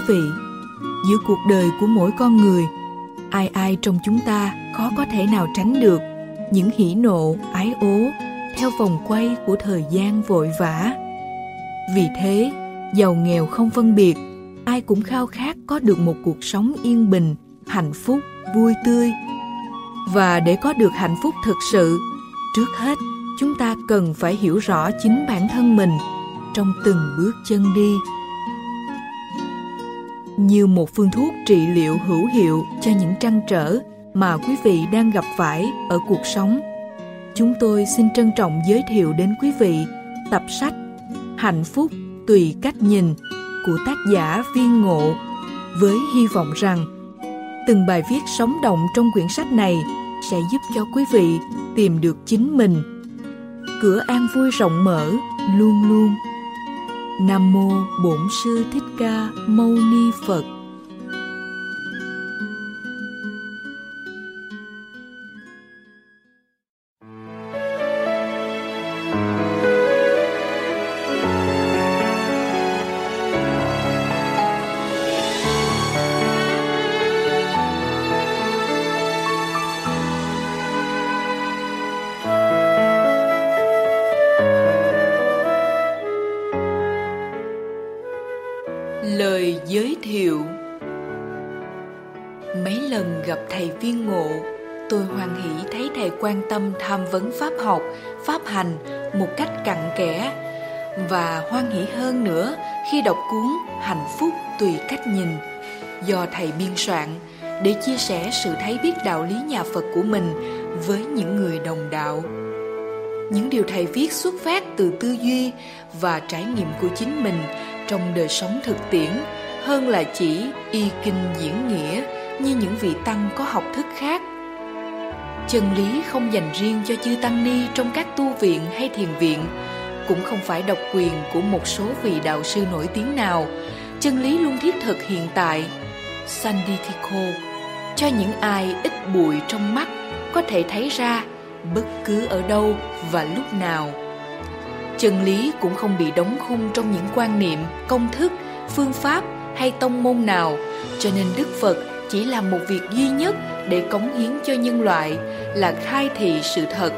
Quý vị, giữa cuộc đời của mỗi con người, ai ai trong chúng ta khó có thể nào tránh được những hỉ nộ, ái ố theo vòng quay của thời gian vội vã. Vì thế, giàu nghèo không phân biệt, ai cũng khao khát có được một cuộc sống yên bình, hạnh phúc, vui tươi. Và để có được hạnh phúc thực sự, trước hết chúng ta cần phải hiểu rõ chính bản thân mình trong từng bước chân đi như một phương thuốc trị liệu hữu hiệu cho những trăn trở mà quý vị đang gặp phải ở cuộc sống. Chúng tôi xin trân trọng giới thiệu đến quý vị tập sách hạnh phúc tùy cách nhìn của tác giả viên ngộ với hy vọng rằng từng bài viết sống động trong quyển sách này sẽ giúp cho quý vị tìm được chính mình. Cửa an vui rộng mở luôn luôn nam mô bổn sư thích ca mâu ni phật. Giới thiệu. Mấy lần gặp thầy viên ngộ Tôi hoan hỷ thấy thầy quan tâm tham vấn pháp học, pháp hành một cách cặn kẽ Và hoan hỷ hơn nữa khi đọc cuốn Hạnh phúc tùy cách nhìn Do thầy biên soạn để chia sẻ sự thấy biết đạo lý nhà Phật của mình với những người đồng đạo. Những điều thầy viết xuất phát từ tư duy và trải nghiệm của chính mình trong đời sống thực tiễn hơn là chỉ y kinh diễn nghĩa như những vị tăng có học thức khác. Chân lý không dành riêng cho chư tăng ni trong các tu viện hay thiền viện, cũng không phải độc quyền của một số vị đạo sư nổi tiếng nào. Chân lý luôn thiết thực hiện tại sanditiko cho những ai ít bụi trong mắt có thể thấy ra bất cứ ở đâu và lúc nào. Chân lý cũng không bị đóng khung trong những quan niệm, công thức, phương pháp hay tông môn nào. Cho nên đức phật chỉ làm một việc duy nhất để cống hiến cho nhân loại là khai thị sự thật.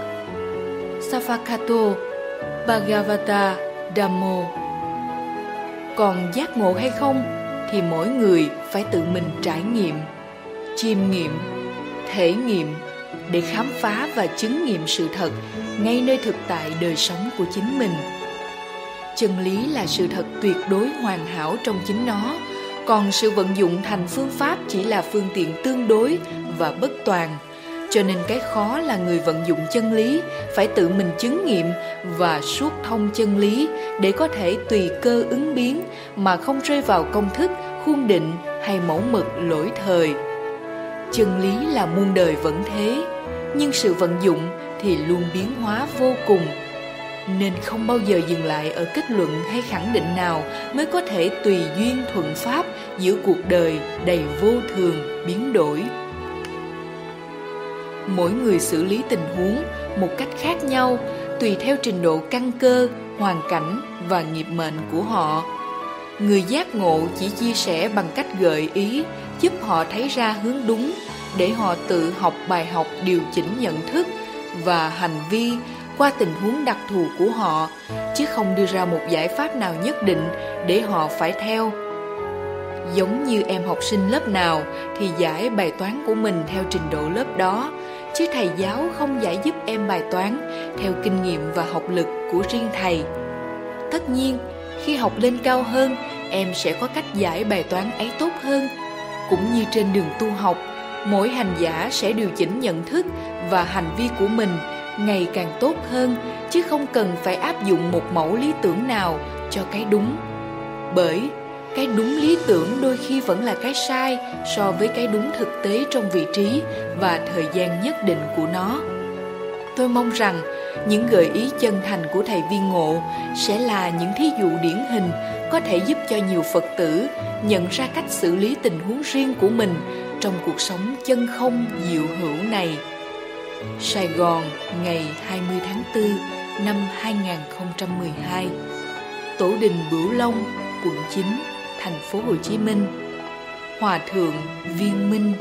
Safakato, Bhagavata Dhammo. Còn giác ngộ hay không thì mỗi người phải tự mình trải nghiệm, chiêm nghiệm, thể nghiệm để khám phá và chứng nghiệm sự thật ngay nơi thực tại đời sống của chính mình. Chân lý là sự thật tuyệt đối hoàn hảo trong chính nó còn sự vận dụng thành phương pháp chỉ là phương tiện tương đối và bất toàn. Cho nên cái khó là người vận dụng chân lý phải tự mình chứng nghiệm và suốt thông chân lý để có thể tùy cơ ứng biến mà không rơi vào công thức, khuôn định hay mẫu mực lỗi thời. Chân lý là muôn đời vẫn thế, nhưng sự vận dụng thì luôn biến hóa vô cùng nên không bao giờ dừng lại ở kết luận hay khẳng định nào mới có thể tùy duyên thuận pháp giữa cuộc đời đầy vô thường biến đổi. Mỗi người xử lý tình huống một cách khác nhau, tùy theo trình độ căn cơ, hoàn cảnh và nghiệp mệnh của họ. Người giác ngộ chỉ chia sẻ bằng cách gợi ý, giúp họ thấy ra hướng đúng để họ tự học bài học điều chỉnh nhận thức và hành vi qua tình huống đặc thù của họ, chứ không đưa ra một giải pháp nào nhất định để họ phải theo. Giống như em học sinh lớp nào thì giải bài toán của mình theo trình độ lớp đó, chứ thầy giáo không giải giúp em bài toán theo kinh nghiệm và học lực của riêng thầy. Tất nhiên, khi học lên cao hơn, em sẽ có cách giải bài toán ấy tốt hơn. Cũng như trên đường tu học, mỗi hành giả sẽ điều chỉnh nhận thức và hành vi của mình ngày càng tốt hơn, chứ không cần phải áp dụng một mẫu lý tưởng nào cho cái đúng bởi cái đúng lý tưởng đôi khi vẫn là cái sai so với cái đúng thực tế trong vị trí và thời gian nhất định của nó tôi mong rằng những gợi ý chân thành của thầy viên ngộ sẽ là những thí dụ điển hình có thể giúp cho nhiều phật tử nhận ra cách xử lý tình huống riêng của mình trong cuộc sống chân không diệu hữu này. Sài Gòn, ngày 20 tháng 4 năm 2012 Tổ đình Bửu Long, quận 9, thành phố Hồ Chí Minh. Hòa thượng Viên Minh